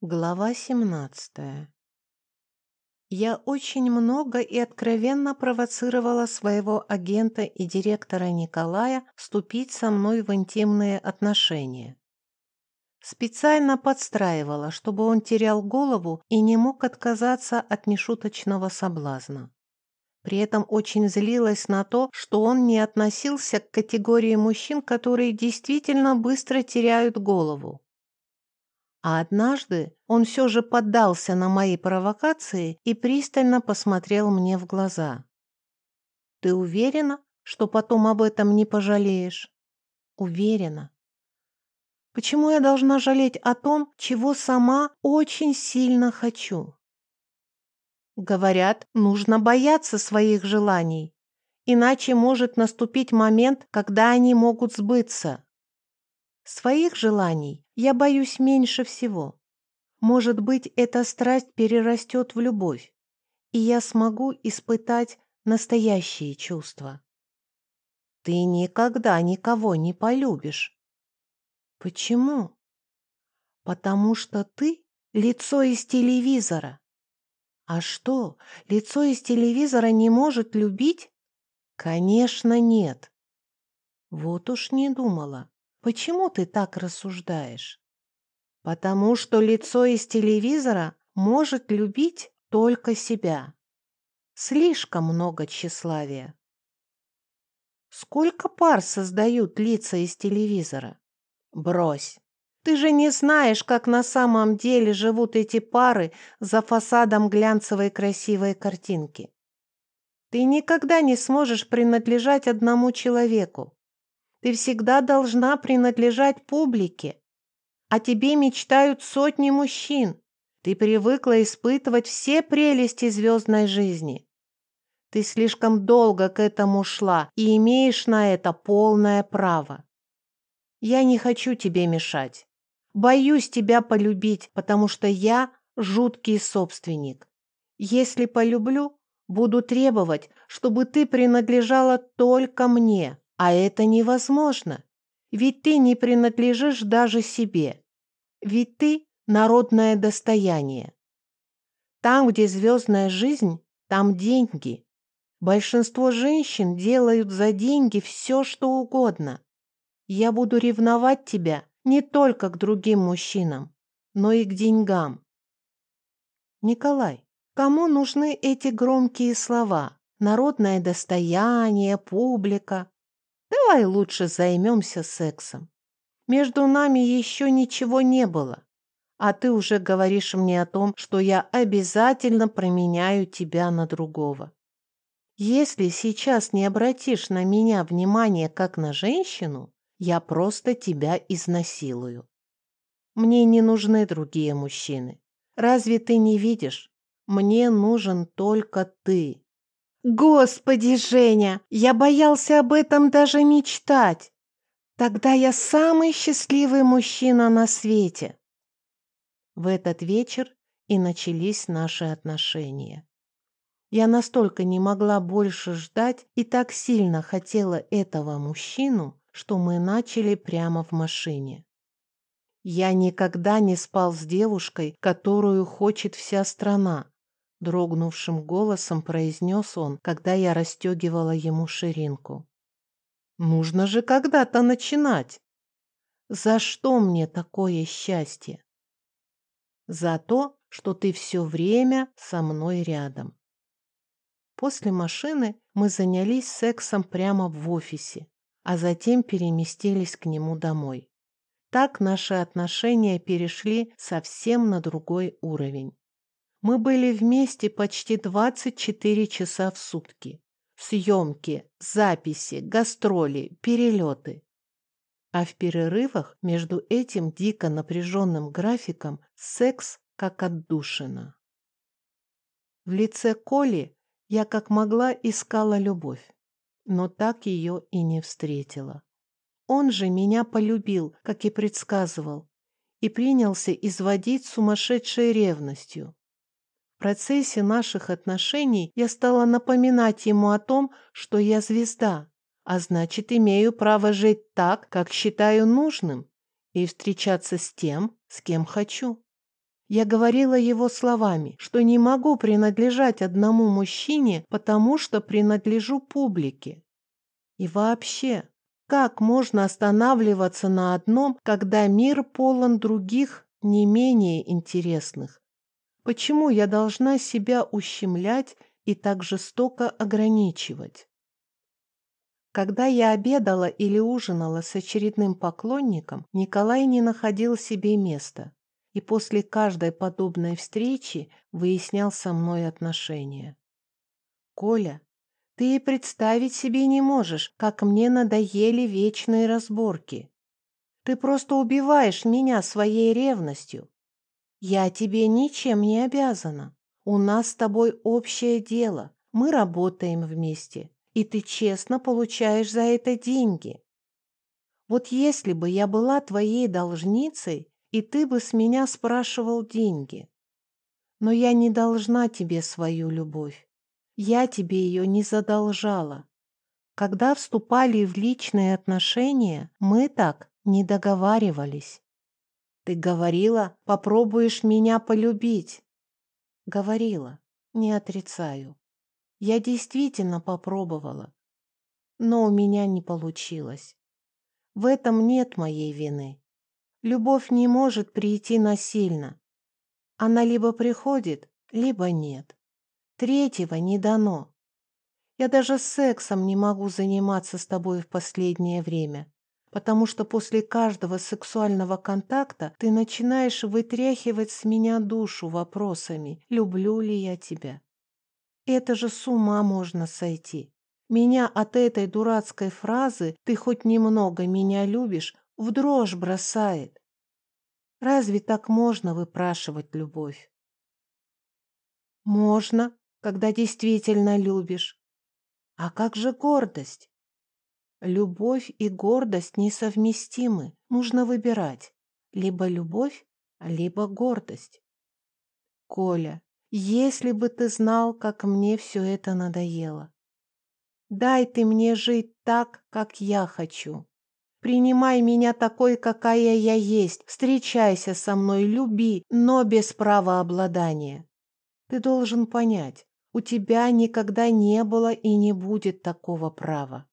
Глава 17 Я очень много и откровенно провоцировала своего агента и директора Николая вступить со мной в интимные отношения. Специально подстраивала, чтобы он терял голову и не мог отказаться от нешуточного соблазна. При этом очень злилась на то, что он не относился к категории мужчин, которые действительно быстро теряют голову. А однажды он все же поддался на мои провокации и пристально посмотрел мне в глаза. «Ты уверена, что потом об этом не пожалеешь?» «Уверена». «Почему я должна жалеть о том, чего сама очень сильно хочу?» Говорят, нужно бояться своих желаний, иначе может наступить момент, когда они могут сбыться. Своих желаний я боюсь меньше всего. Может быть, эта страсть перерастет в любовь, и я смогу испытать настоящие чувства. Ты никогда никого не полюбишь. Почему? Потому что ты — лицо из телевизора. А что, лицо из телевизора не может любить? Конечно, нет. Вот уж не думала. Почему ты так рассуждаешь? Потому что лицо из телевизора может любить только себя. Слишком много тщеславия. Сколько пар создают лица из телевизора? Брось. Ты же не знаешь, как на самом деле живут эти пары за фасадом глянцевой красивой картинки. Ты никогда не сможешь принадлежать одному человеку. Ты всегда должна принадлежать публике. О тебе мечтают сотни мужчин. Ты привыкла испытывать все прелести звездной жизни. Ты слишком долго к этому шла и имеешь на это полное право. Я не хочу тебе мешать. Боюсь тебя полюбить, потому что я жуткий собственник. Если полюблю, буду требовать, чтобы ты принадлежала только мне, а это невозможно, ведь ты не принадлежишь даже себе. Ведь ты – народное достояние. Там, где звездная жизнь, там деньги. Большинство женщин делают за деньги все, что угодно. Я буду ревновать тебя не только к другим мужчинам, но и к деньгам. Николай, кому нужны эти громкие слова? Народное достояние, публика. Давай лучше займемся сексом. Между нами еще ничего не было, а ты уже говоришь мне о том, что я обязательно променяю тебя на другого. Если сейчас не обратишь на меня внимание как на женщину, я просто тебя изнасилую. Мне не нужны другие мужчины. Разве ты не видишь? Мне нужен только ты. Господи, Женя, я боялся об этом даже мечтать. Тогда я самый счастливый мужчина на свете. В этот вечер и начались наши отношения. Я настолько не могла больше ждать и так сильно хотела этого мужчину, что мы начали прямо в машине. Я никогда не спал с девушкой, которую хочет вся страна, Дрогнувшим голосом произнес он, когда я расстегивала ему ширинку. «Нужно же когда-то начинать!» «За что мне такое счастье?» «За то, что ты все время со мной рядом». После машины мы занялись сексом прямо в офисе, а затем переместились к нему домой. Так наши отношения перешли совсем на другой уровень. Мы были вместе почти 24 часа в сутки. Съемки, записи, гастроли, перелеты. А в перерывах между этим дико напряженным графиком секс как отдушина. В лице Коли я как могла искала любовь, но так ее и не встретила. Он же меня полюбил, как и предсказывал, и принялся изводить сумасшедшей ревностью. В процессе наших отношений я стала напоминать ему о том, что я звезда, а значит, имею право жить так, как считаю нужным, и встречаться с тем, с кем хочу. Я говорила его словами, что не могу принадлежать одному мужчине, потому что принадлежу публике. И вообще, как можно останавливаться на одном, когда мир полон других, не менее интересных? Почему я должна себя ущемлять и так жестоко ограничивать? Когда я обедала или ужинала с очередным поклонником, Николай не находил себе места и после каждой подобной встречи выяснял со мной отношения. «Коля, ты и представить себе не можешь, как мне надоели вечные разборки. Ты просто убиваешь меня своей ревностью. Я тебе ничем не обязана. У нас с тобой общее дело. Мы работаем вместе, и ты честно получаешь за это деньги. Вот если бы я была твоей должницей, и ты бы с меня спрашивал деньги. Но я не должна тебе свою любовь. Я тебе ее не задолжала. Когда вступали в личные отношения, мы так не договаривались. Ты говорила, попробуешь меня полюбить. Говорила, не отрицаю. Я действительно попробовала, но у меня не получилось. В этом нет моей вины. Любовь не может прийти насильно. Она либо приходит, либо нет. Третьего не дано. Я даже сексом не могу заниматься с тобой в последнее время, потому что после каждого сексуального контакта ты начинаешь вытряхивать с меня душу вопросами, люблю ли я тебя. Это же с ума можно сойти. Меня от этой дурацкой фразы «ты хоть немного меня любишь» в дрожь бросает. Разве так можно выпрашивать любовь? Можно, когда действительно любишь. А как же гордость? Любовь и гордость несовместимы. Нужно выбирать. Либо любовь, либо гордость. Коля, если бы ты знал, как мне все это надоело. Дай ты мне жить так, как я хочу. Принимай меня такой, какая я есть. Встречайся со мной, люби, но без права обладания. Ты должен понять, у тебя никогда не было и не будет такого права.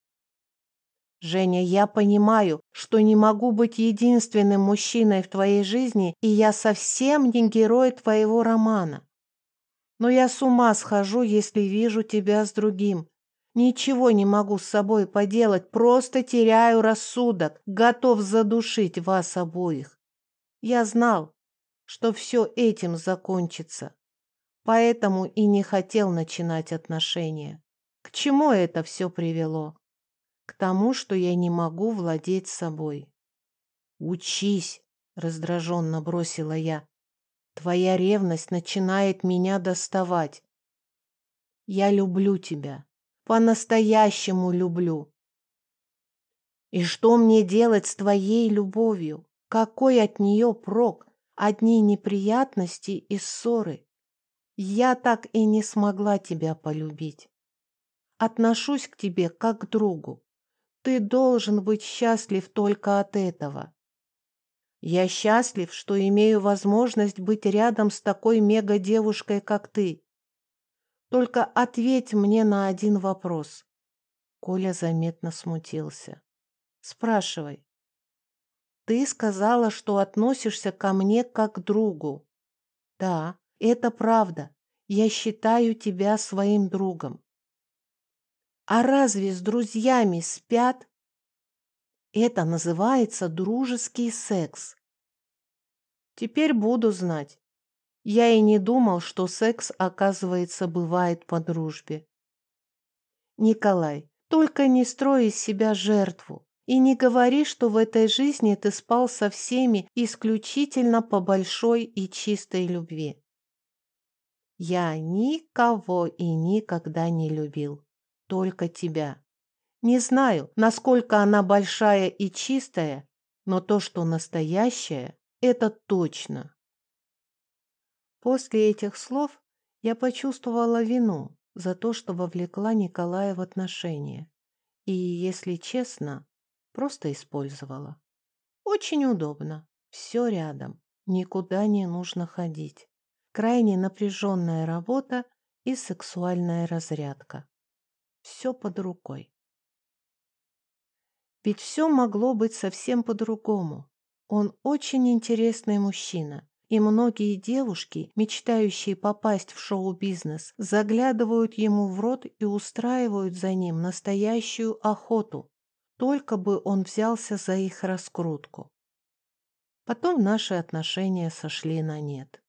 Женя, я понимаю, что не могу быть единственным мужчиной в твоей жизни, и я совсем не герой твоего романа. Но я с ума схожу, если вижу тебя с другим, Ничего не могу с собой поделать, просто теряю рассудок, готов задушить вас обоих. Я знал, что все этим закончится, поэтому и не хотел начинать отношения. К чему это все привело? К тому, что я не могу владеть собой. «Учись!» — раздраженно бросила я. «Твоя ревность начинает меня доставать. Я люблю тебя, по-настоящему люблю. И что мне делать с твоей любовью? Какой от нее прок? Одни неприятности и ссоры. Я так и не смогла тебя полюбить. Отношусь к тебе как к другу. Ты должен быть счастлив только от этого. Я счастлив, что имею возможность быть рядом с такой мега-девушкой, как ты. Только ответь мне на один вопрос. Коля заметно смутился. Спрашивай. Ты сказала, что относишься ко мне как к другу. Да, это правда. Я считаю тебя своим другом. А разве с друзьями спят? Это называется дружеский секс. Теперь буду знать. Я и не думал, что секс, оказывается, бывает по дружбе. Николай, только не строй из себя жертву и не говори, что в этой жизни ты спал со всеми исключительно по большой и чистой любви. Я никого и никогда не любил, только тебя. Не знаю, насколько она большая и чистая, но то, что настоящее, это точно. После этих слов я почувствовала вину за то, что вовлекла Николая в отношения. И, если честно, просто использовала. Очень удобно. Все рядом. никуда не нужно ходить. Крайне напряженная работа и сексуальная разрядка. Все под рукой. Ведь все могло быть совсем по-другому. Он очень интересный мужчина, и многие девушки, мечтающие попасть в шоу-бизнес, заглядывают ему в рот и устраивают за ним настоящую охоту, только бы он взялся за их раскрутку. Потом наши отношения сошли на нет.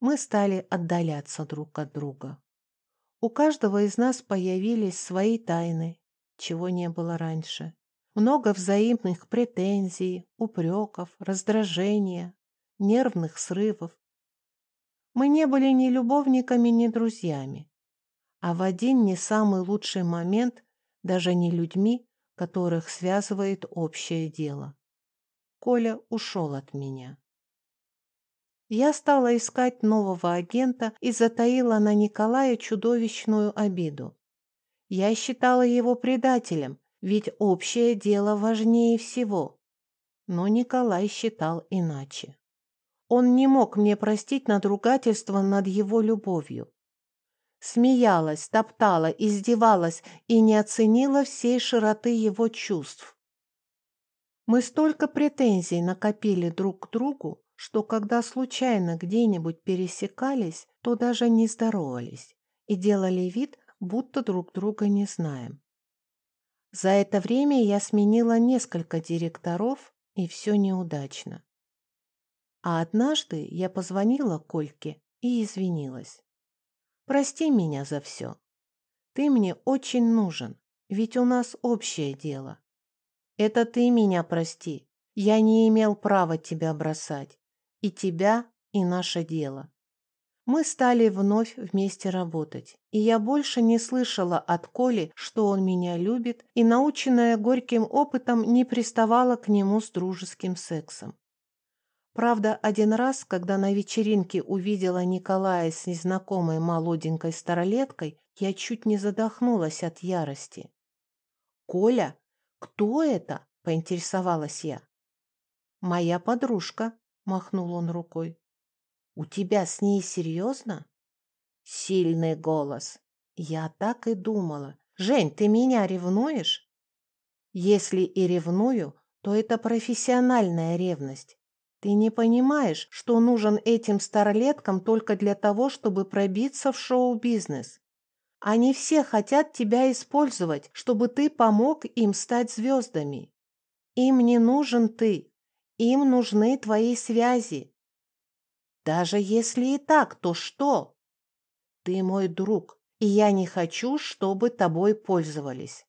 Мы стали отдаляться друг от друга. У каждого из нас появились свои тайны, чего не было раньше. Много взаимных претензий, упреков, раздражения, нервных срывов. Мы не были ни любовниками, ни друзьями, а в один не самый лучший момент даже не людьми, которых связывает общее дело. Коля ушел от меня. Я стала искать нового агента и затаила на Николая чудовищную обиду. Я считала его предателем, ведь общее дело важнее всего. Но Николай считал иначе. Он не мог мне простить надругательство над его любовью. Смеялась, топтала, издевалась и не оценила всей широты его чувств. Мы столько претензий накопили друг к другу, что когда случайно где-нибудь пересекались, то даже не здоровались и делали вид, будто друг друга не знаем. За это время я сменила несколько директоров, и все неудачно. А однажды я позвонила Кольке и извинилась. «Прости меня за все. Ты мне очень нужен, ведь у нас общее дело. Это ты меня прости. Я не имел права тебя бросать. И тебя, и наше дело. Мы стали вновь вместе работать, и я больше не слышала от Коли, что он меня любит, и, наученная горьким опытом, не приставала к нему с дружеским сексом. Правда, один раз, когда на вечеринке увидела Николая с незнакомой молоденькой старолеткой, я чуть не задохнулась от ярости. «Коля, кто это?» – поинтересовалась я. «Моя подружка», – махнул он рукой. «У тебя с ней серьезно?» Сильный голос. Я так и думала. «Жень, ты меня ревнуешь?» «Если и ревную, то это профессиональная ревность. Ты не понимаешь, что нужен этим старлеткам только для того, чтобы пробиться в шоу-бизнес. Они все хотят тебя использовать, чтобы ты помог им стать звездами. Им не нужен ты, им нужны твои связи. Даже если и так, то что? Ты мой друг, и я не хочу, чтобы тобой пользовались.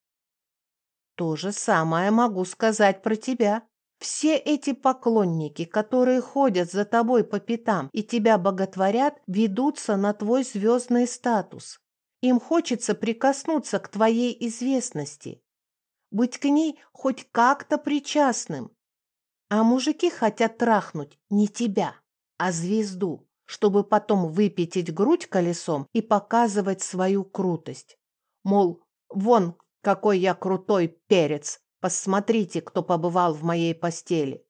То же самое могу сказать про тебя. Все эти поклонники, которые ходят за тобой по пятам и тебя боготворят, ведутся на твой звездный статус. Им хочется прикоснуться к твоей известности, быть к ней хоть как-то причастным. А мужики хотят трахнуть не тебя, а звезду, чтобы потом выпятить грудь колесом и показывать свою крутость. Мол, вон какой я крутой перец, Посмотрите, кто побывал в моей постели.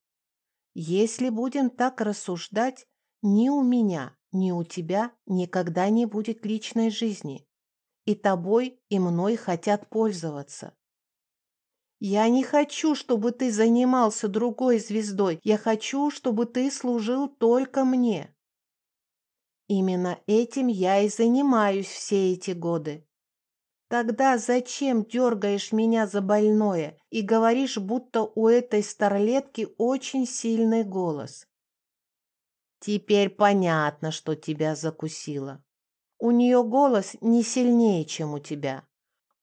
Если будем так рассуждать, ни у меня, ни у тебя никогда не будет личной жизни. И тобой, и мной хотят пользоваться. Я не хочу, чтобы ты занимался другой звездой. Я хочу, чтобы ты служил только мне. Именно этим я и занимаюсь все эти годы. Тогда зачем дергаешь меня за больное и говоришь, будто у этой старлетки очень сильный голос? Теперь понятно, что тебя закусило. У нее голос не сильнее, чем у тебя.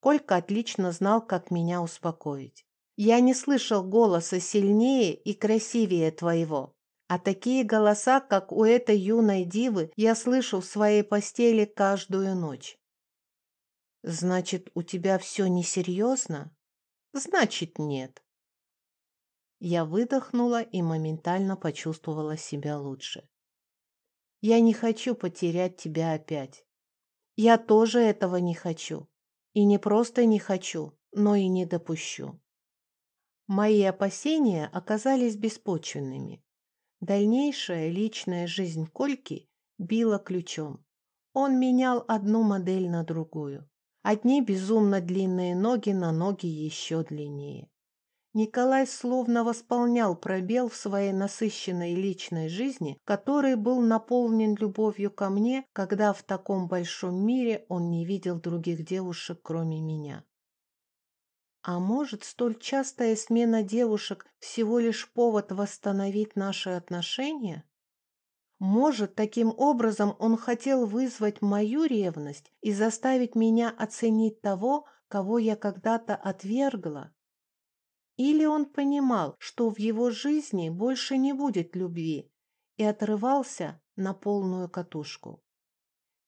Колька отлично знал, как меня успокоить. Я не слышал голоса сильнее и красивее твоего. А такие голоса, как у этой юной дивы, я слышу в своей постели каждую ночь. Значит, у тебя все несерьезно? Значит, нет. Я выдохнула и моментально почувствовала себя лучше. Я не хочу потерять тебя опять. Я тоже этого не хочу. И не просто не хочу, но и не допущу. Мои опасения оказались беспочвенными. Дальнейшая личная жизнь Кольки била ключом. Он менял одну модель на другую. Одни безумно длинные ноги на ноги еще длиннее. Николай словно восполнял пробел в своей насыщенной личной жизни, который был наполнен любовью ко мне, когда в таком большом мире он не видел других девушек, кроме меня. А может, столь частая смена девушек всего лишь повод восстановить наши отношения? Может, таким образом он хотел вызвать мою ревность и заставить меня оценить того, кого я когда-то отвергла? Или он понимал, что в его жизни больше не будет любви, и отрывался на полную катушку.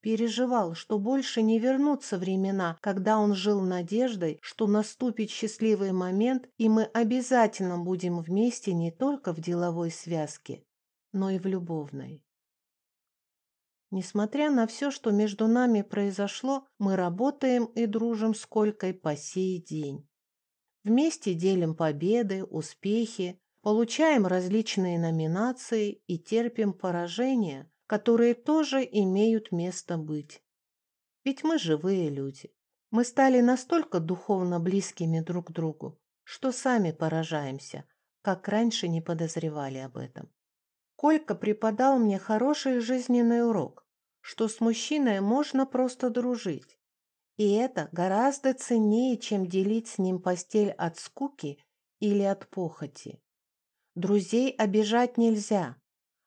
Переживал, что больше не вернутся времена, когда он жил надеждой, что наступит счастливый момент, и мы обязательно будем вместе не только в деловой связке, но и в любовной. Несмотря на все, что между нами произошло, мы работаем и дружим с Колькой по сей день. Вместе делим победы, успехи, получаем различные номинации и терпим поражения, которые тоже имеют место быть. Ведь мы живые люди. Мы стали настолько духовно близкими друг к другу, что сами поражаемся, как раньше не подозревали об этом. Колька преподал мне хороший жизненный урок, что с мужчиной можно просто дружить, и это гораздо ценнее, чем делить с ним постель от скуки или от похоти. Друзей обижать нельзя,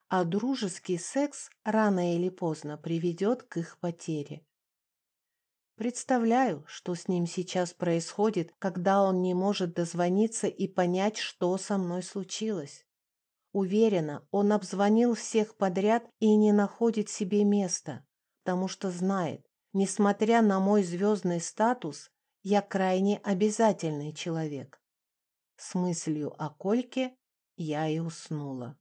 а дружеский секс рано или поздно приведет к их потере. Представляю, что с ним сейчас происходит, когда он не может дозвониться и понять, что со мной случилось. Уверена, он обзвонил всех подряд и не находит себе места, потому что знает, Несмотря на мой звездный статус, я крайне обязательный человек. С мыслью о Кольке я и уснула.